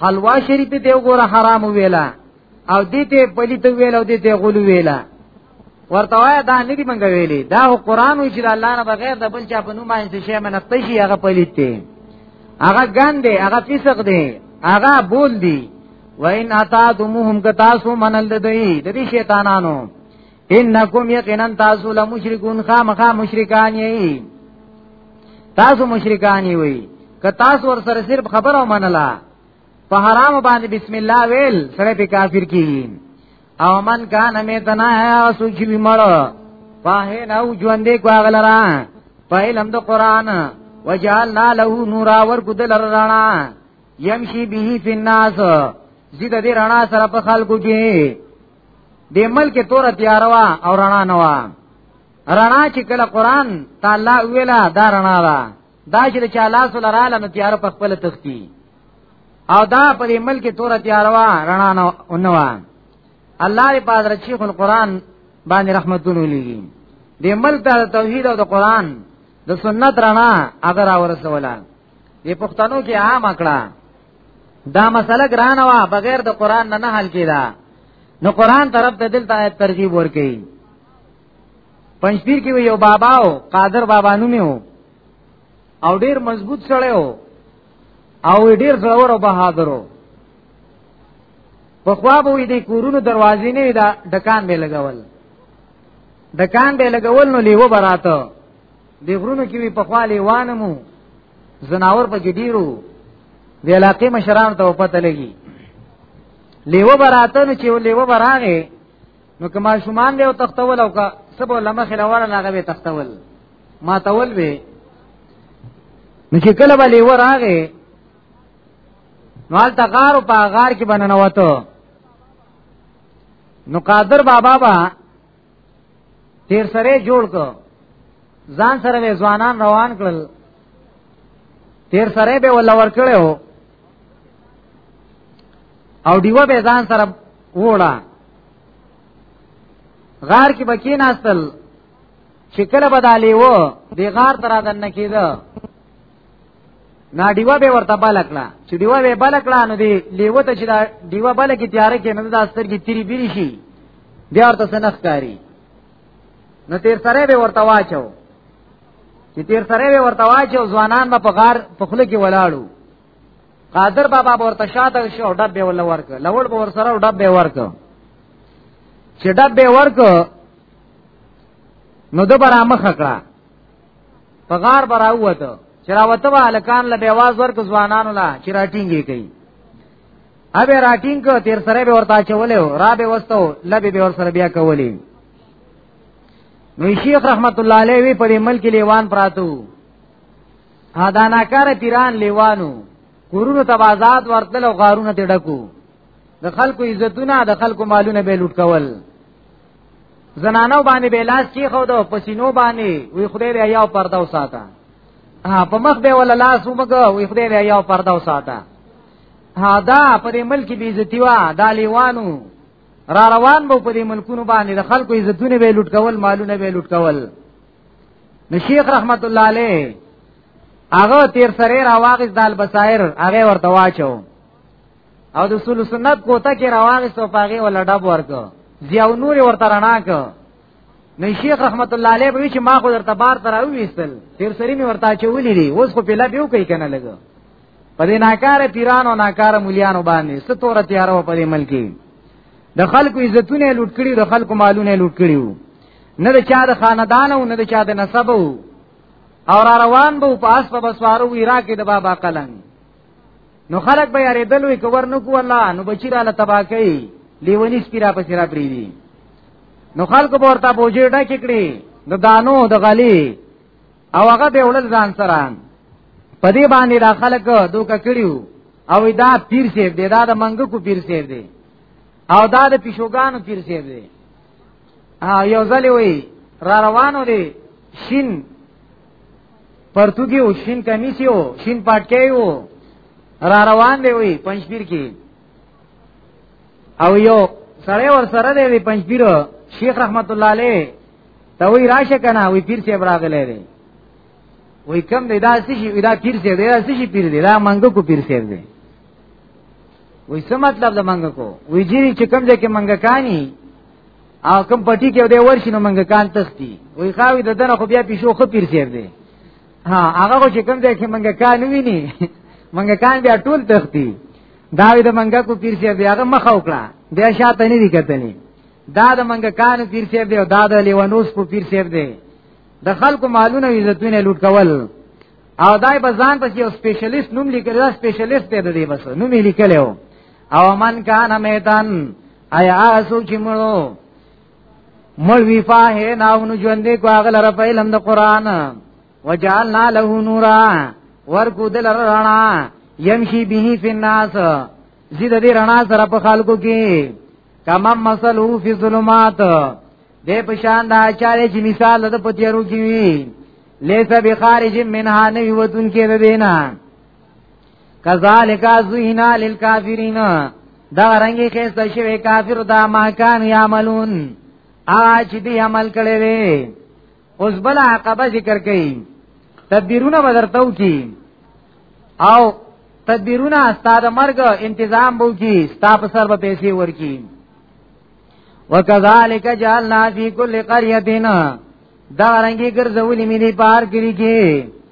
حلوا شریف ته وګوره حرام ویلا او دې ته پلی ته ویل او دې ته غول ویلا ورته وای دا نه دی منګ ویلي دا قرآن وی چې الله نه بغیر د بل چا په نوم باندې شی منښت شي هغه پلی ته هغه ګند دی هغه فسق دی هغه بول دی وین اتا دمهم کتاسو منل دی د دې شیطانانو انکم یقینا تاسو له مشرکون خامخا مشرکان یی تاسو مشرکان یی که تاسو ور سره صرف خبر او منلا په حرام باندې بسم الله ویل سره په کافر کی او من کان می تنا یا سوچ وی مړ پاه نه او ژوند کو اغلرا په علم د قران وجعلنا له نورا ور کدل رانا یمشي به فی الناس زید دې رانا سره په خلکو کې د ملک تور تیاروا او رڼا نوا رڼا چې کله قران تعالی ویلا دا رڼا ده دا چې چا لاس لراله نو تیار په خپل تختی او دا په دې ملک تور تیاروا رڼا نه اونوا الله دې پاد رچی خل قران باندې رحمتونه لګي دې ملک ته توحید او د قران د سنت رڼا اگر اور سوالان دې پښتنو کې عام کړه دا مسله ګرانه وا بغیر د قران نه نه حل کیدا نو قران طرف ته دلته آیت ترغیب ورکړي پنځپیر کې یو بابا او قادر بابا نومي وو او ډیر مضبوط سره وو او ډیر زړور او بهادر وو په خوا به دې کورونو دروازې نه دا دکان به لګول دکان به لګول نو لیو براته د غرونو کې وی په خواله وانمو زناور په ګډیرو د علاقې مشران ته پته لګي لیو براته نو چې لیو براغه نو کما شومان له تختول او کا سبو لمخ لوړ لاغه به تختول ما تول به نو چې کله به لیو راغه نو حال تغار په غار کې بننوته نو قادر بابا با تیر سره جوړ کو ځان سره به ځوانان روان کړل تیر سره به ول ور کړو او دیو به ځان سره وړا غار کې بکی ناستل چې کله بدالې وو د غار تر دنه کېده نا دیوا به ورته بالکړه چې دیوا به بالکړه نو دی لیو ته چې دا دیوا بالکې تیار کې نو دا سترګې تیری بیری شي دی ورته سنخ کاری نو تیر سره به ورته واچو چې تیر سره به ورته واچو ځوانان به په غار په خله کې ولاړو قادر بابا به ورته شاته شو ډب به ول ورک لوړ به ور سره ډب به ورک چې ډب به ورک نو د برامه خکړه په غار براوته چې راوته به الکان له بیواز ورک ځوانانو لا چې راټینګي کوي اوبه راټینګ کو تیر سره به ورتا چولې و را به وستو لبه به ور سره بیا کولې نو شیخ رحمت الله علیه وی په ملک لیوان پراتو هاداناکار پیران لیوانو کورونو تبازات ورتل او غارونه تډکو د خلکو عزتونه د خلکو مالونه به لوټ کول زنانو باندې به لاس کی خو دو پسینو باندې وی خدای دې یو پرده وساته ها په مخ به ول لاس ومګه وی خدای دې یو پرده وساته ها دا په دې ملک بي عزتي وا دا لیوانو را روان بو په دې ملکونو باندې د خلکو عزتونه به لوټ کول مالونه به لوټ کول نو شیخ رحمت الله علیه هغه تیر سره راواغز دال بصائر هغه ورته واچو او د سول سنت کوته کې راوغې سو پاغه ول ډب ورکو زیاو نور ورته رڼا کو نو شیخ رحمت الله علیه به چې ما خو درته بار تر او ویستل تیر سری می ورته چولې دي اوس خو په لا دیو کوي کنه لګو په دې ناکاره پیرانو ناکاره مولیانو باندې ستوره تیارو په دې ملکی د خلکو عزتونه لوټ کړي د خلکو مالونه لوټ کړي نه د چا د خاندان او نه د چا د نسب او را روان به په اس په بسوارو عراق د بابا قلنګ نو خلق به یاري دلوي کور نو کو الله نو بچی را له تبا کوي لیونی سپیرا پسې را پری دي نو خلق به ورته بوجي ډک کړي د دانو د غلي او هغه به ولل ځان سره په دې باندې دا خلق دوکه کړیو او دا پیر سیب دی دا د منګ کو پیر سیب دی او دا د پیشوګانو پیر سیب دی یو ځلې وای را روانو دی شین پرتګي او شین کمیسی او شین پټکی او را روان دی وی پنځپیر کې او یو سره ور سره دی پنځپیر شیخ رحمت الله علیه ته وی راشه کنه وی پیر سی براغله دی وی کم دی دا سشي دا پیر سی دی دا سشي پیر دی دا منګ کو پیر سی دی وی څه مطلب د منګ کو وی جری چې کم ځکه منګ کانی او کوم پټی کې دی ورشي نو منګه کان تختی وای خاوی د دنه خو بیا پیشو خو پیر سیر دی ها هغه چې کوم ځای کې منګه کان ویني منګه کان بیا ټول تختی دا د منګه کو پیر سیر دی هغه مخ وکړه بیا شاته نه دی کتلی دا د منګه کان پیر سیر دی او دا د لیوانوس په پیر سیر دی د خلکو مالونه عزتونه لوټ کول او دای په ځان پسې یو سپیشلیست نوم لیکل دا سپیشلیست دی د دې بس نوم یې لیکلی و او من کان میتن ایا اسو چې مړو مړ وی فاه ناونو ژوندې کو هغه لره په علم د قران وجعلنا له نورا ورکو دل رڼا يمشي به في الناس زید دې رڼا سره په خلکو کې کما مسلو فی ظلمات دې په شان دا چاره چې مثال د پتیرو کې وی لیسا بخارج منها نه وتون کې ده دینا کذالک زینا للکافرین دا رنگی خسته شوی کافر دا ما کان یعملون اج دی عمل کړي وي اوس بل عقبه ذکر کړي تدبیرونه بدرتو کی او تدبیرونه استاد مرګ انتظام بو کی ستا په سر به پیسې ورکی وکذالک جعلنا فی کل قريه دا رنگی ګرځولې مې دي پار کړی کې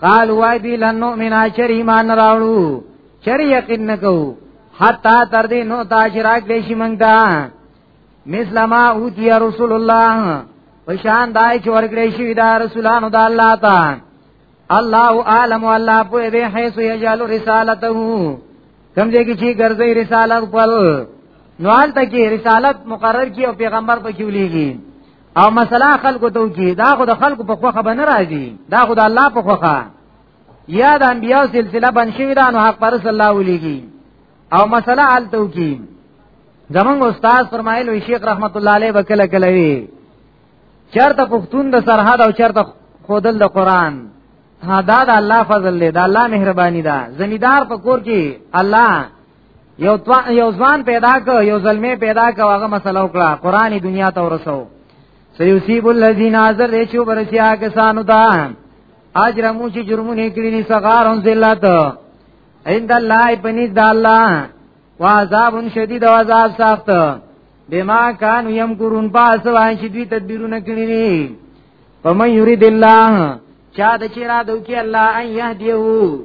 قال وای دی لن نؤمن چر ایمان راوړو چر یقین نکو حتا تر دې نو تاشراک دې شي مونږ دا مثل ما اوتی رسول الله پشان دای چې ورګړې شي دا رسولانو د الله تا الله عالم الله په دې حيث يجعل رسالته کوم دې کې چې ګرځي رسالت خپل نوال ته کې رسالت مقرر کی او پیغمبر په کې ولېږي او مسله خلکو ته کی دا خو د خلکو په خوخه بنه راځي دا خو د الله په خوخه یا د انبیاء سلسله بن شوی دا نو حق پر صلی الله علیه او مسله حل تو کی زمونږ استاد فرمایل وی شیخ رحمت الله علیه وکله کله وی چرته پښتون د سرحد او چرته خودل د قران دا د الله فضل دی د الله مهرباني ده زمیدار په کور کې الله یو یو ځوان پیدا ک یو زلمی پیدا ک هغه مسله وکړه قرآنی دنیا ته ورسو سیصيب الذين حاضر دې چې ورسیا کسانو ته اجرمو چې جرمونه کړی دي صغارون ذلت عند الله پنځ د الله وعذاب شدید او عذاب سخت بما کان یم قرون پاس وای چې دوی تدبیرونه کړی دي فمن یرید الله چا د چیرې را دوکي الله ان يهدیو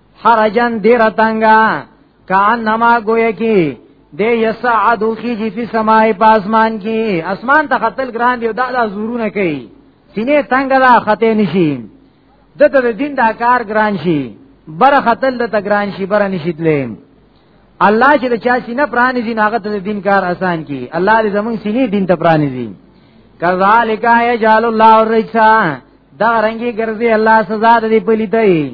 حرجن دیر تنگا کان نما گویا کی دی یسعدو کی جی فی سماعی پا اسمان کی اسمان تا قتل گران دیو دا دا زورونه کئی سینه تنگ دا خطه نشی دته د دین دا کار گران شي بر خطل د تګران شي بر نشیدلې الله چې د چا سینه پرانی دین هغه د دین کار آسان کی الله دې زمون سینې دین ته پرانی دین کذالک یجعل الله الرجسا دا رنگي ګرځي الله سزا دې پلیتای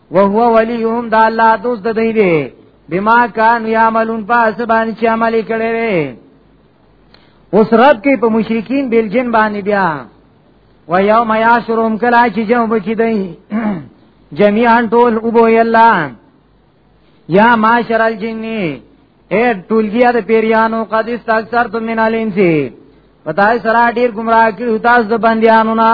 وهو وليهم دا الله دوست دی دی بما كانوا يعملون پس باندې چې عمل کړي وي اوس رد کې په مشرکین بل جن باندې بیا و یوم یاشرهم کلا چې جمع بچی دی جميعا ټول او بو الله یا معاشر الجن اے ټولګیا د پیریانو قد استاکثر تم من الانسی پتاي سره ډیر گمراه کړي تاسو د بندیانو نه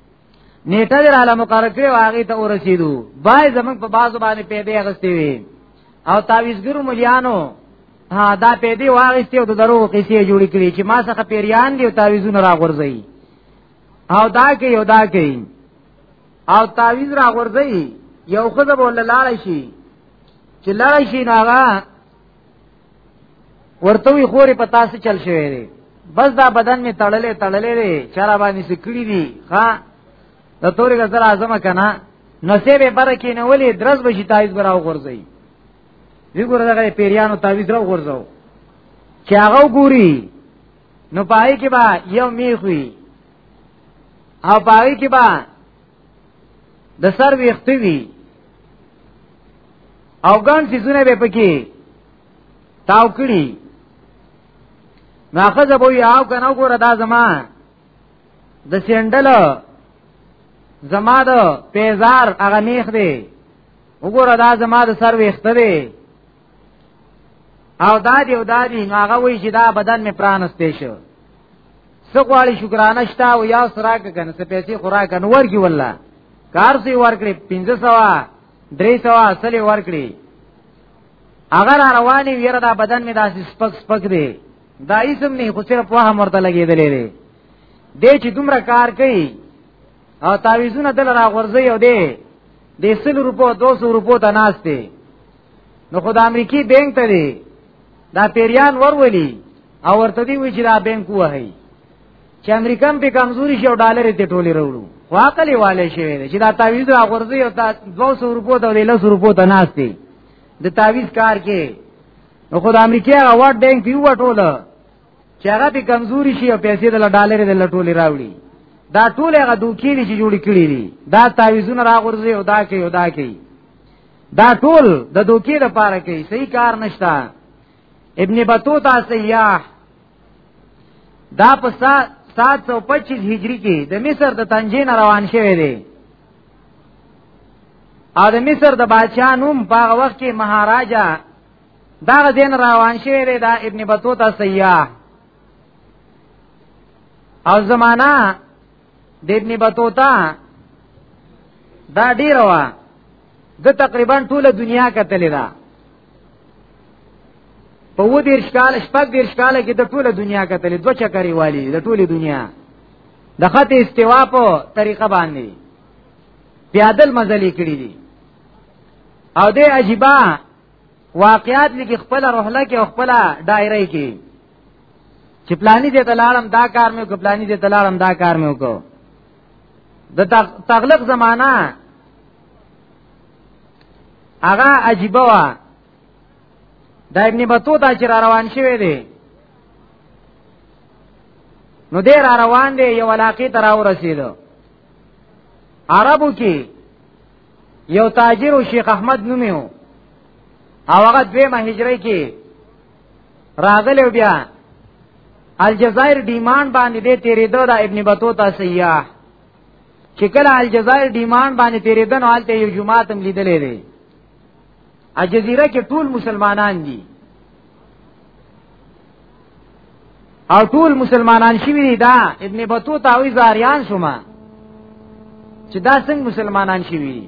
نیټه در عالم مقرر کړی واغې ته ورسېدو بای زمنګ په بازو باندې پیدا غستې وي او تعویزګرو مليانو ها دا پیدا واغستې او د درو قصې جوړې کړې چې ما څخه پیریان دی او تعویزونه را غورځي او دا کې یو دا کې او تعویز را غورځي یو خزه بوله لاړ شي چې لاړ شي ناغه ورته وی خورې په تاسو چل شوی دی بس دا بدن می تړلې تړلې دی چرا باندې سکړی دی ها د تورې غزل اعظم کنا نصیب برکې نه ولې درز بشي تایز براو غورځي وی ګور دغه پیریانو تعویز را غورځو چې هغه ګوري نو پای کې با یو میخوي او پای کې با د سر ویخت وی او ګان سيزونه به پکې تاو کړی ناخذ به یو کنه ګوره دا زما د سندل زما د پیزار هغه میخ دی وګوره دا زما د سر ویخت دی او دا دی او دا دی نو هغه وی چې دا بدن می پرانسته شو سغواړي شکرانه شتا او یا سره کنه څه پیسې خوراک نو ورګي والله کار سي ورکړي 1500 درې سوا اصلې ورکړي اگر رواني ویره دا بدن می داسې سپک سپک دی دا ایسم نه خو صرف واه مرته لګېدلې دی دې چې دومره کار کوي او تعویذونه دل را غورځي او دې دې سل روپو 200 روپو ته ناشته نو خو د امریکای بانک ته دی دا پیریان ورولي او ورته دی وی چې دا بانک وهي چې امریکان په کمزوري شي او ډالر ته ټولې وروړو خو عقل یې والي شوی دی چې دا تعویز را غورځي او دا 200 روپو ته دی 100 روپو ته ناشتي د تعویز کار کې نو خو د امریکای اواډ بانک یو وټول چې هغه په کمزوري شي او پیسې د ډالر د لټولې راوړي دا ټول هغه دوکې دي چې جوړې کړې دي دا تعویزونه را غورځي او دا کې او دا کې دا ټول د دوکې د پاره کوي صحیح کار نشتا ابن بطوطه سیاح دا په 725 هجری کې د مصر د تنجین روان شوی دی او د مصر د بادشاہ نوم په هغه وخت کې مهاراجا دا دین روان شوی دی دا ابن بطوطه سیاح او زمانہ د ابن بطوطه دا ډیر وا د تقریبا ټول دنیا کتلې ده په و دیر شکال شپږ دیر شکال کې د ټول دنیا کتلې دوه چکرې والی د ټول دنیا د خط استوا په طریقه باندې پیادل مزلې کړې دي او دې عجیبه واقعات لکه خپل روحله کې خپل دایره کې چې پلاني دې تلالم دا کار مې کو پلاني دې تلالم دا کار مې وکړو د تغلق زمانہ هغه عجیب وا د ابن بطوطه چې را روان شوی دی نو دې را روان دی یو علاقې ته راو رسیدو عربو کې یو تاجر شیخ احمد نومیو او هغه دویمه هجری کې راغلی بیا الجزائر ډیماند باندې دې تیرېدو دا ابن بطوطه سیاح چې کله الجزائر ډیماند باندې تیرېدو نو حالت یو جمعه تم لیدلې دی الجزیره کې ټول مسلمانان دي او ټول مسلمانان شوی دی دا ابن بطوطه او زاریان شوما چې دا څنګه مسلمانان شوی دی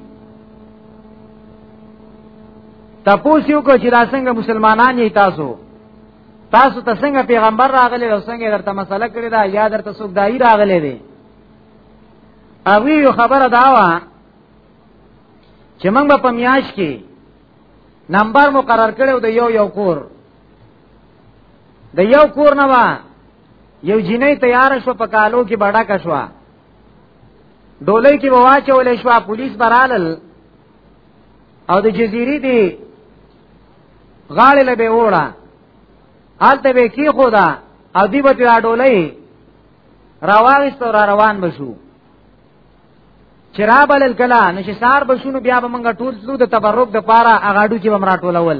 تاسو یو کو چې دا څنګه مسلمانان یې تاسو تاسو ته څنګه پیغمبر راغلی او څنګه درته مسله کړی دا یا درته څوک دای راغلی دی او یو خبره دا وا چې موږ په میاش کې نمبر مقرر کړو د یو یو کور د یو کور نه وا یو جنې تیار شو په کالو کې بڑا کښوا ډولۍ کې واچول شو پولیس برالل او د جزيري دی غاړې له به وړه حالت به کی خدا او دی به دا ډولۍ راواغست را روان بشو چرا بلل کلا نو چې سار بشونو بیا به منګه ټول تلو د تبرک د پاره اغاډو کې بمرا ټولول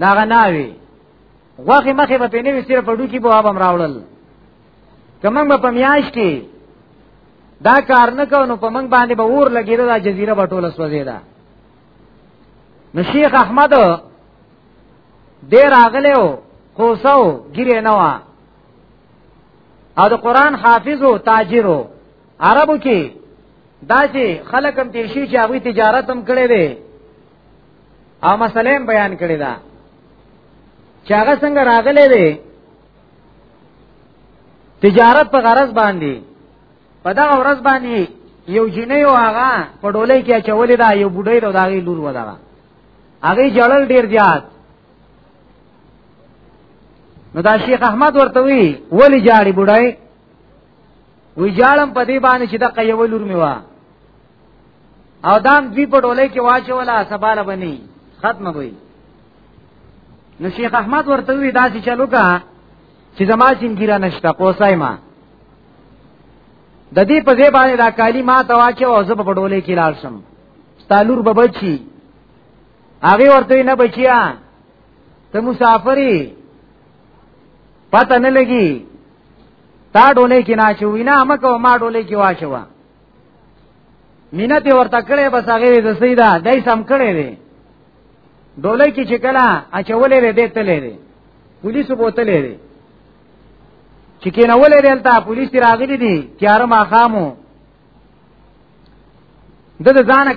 دا غناوي غوخه مخه به پینې وی صرف ډو کې بو ابم راوړل کومه په میاش کې دا کار نه کو نو په منګ باندې به اور لګیره دا جزیره به ټوله سوځي دا نو شیخ احمد ډیر اغله او خوسو ګیره نه وا او د قران حافظ او تاجر او عربو کې دا چې خلک هم تیر شي چې هغه تجارت هم کړي دي او مسله بیان کړی دا چې هغه څنګه راغلی دی تجارت په غرض باندې په دا ورځ باندې یو جنې او هغه په ډولې کې چولې دا یو بډای دا داغي لور ودا هغه جړل ډیر زیات نو دا شیخ احمد ورته وی ولی جاړي بډای وی جاړم په دې باندې چې دا قیو لور میوا او دام دوی په ډولې کې واچولا سباله بني ختم وي نو شیخ احمد ورته وی داسې چلو کا چې زما سینګیرا نشته قوسای ما د دې په ځای باندې دا کالی ما ته واچو او زه په ډولې کې لاړ شم ستالور به بچي هغه ورته نه بچیا ته مسافری پته نه لګي تا ډولې کې نه چوي نه مکه ما ډولې کې واچوه مینه ته ورته کړې بس هغه د سیدا دای سم کړې دی ډولۍ کې چې کله اچولې دی تلې دی پولیسو بوتلې دی چې کینولې دی تا پولیس راغلي دي چار ما خامو د ځانک